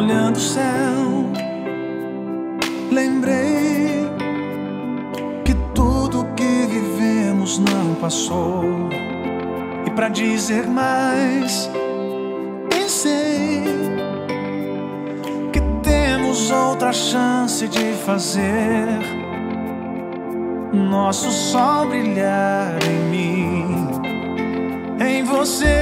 olhando o céu, lembrei que tudo que vivemos não passou. E para dizer mais, pensei que temos outra chance de fazer nosso sol brilhar em mim, em você.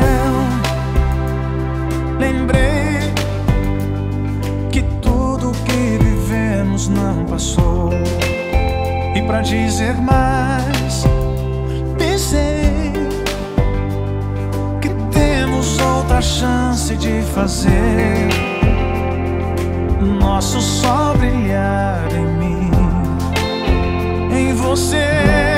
Céu, lembrei que tudo que vivemos não passou. E para dizer mais, pensei que temos outra chance de fazer nosso sol brilhar em mim, em você.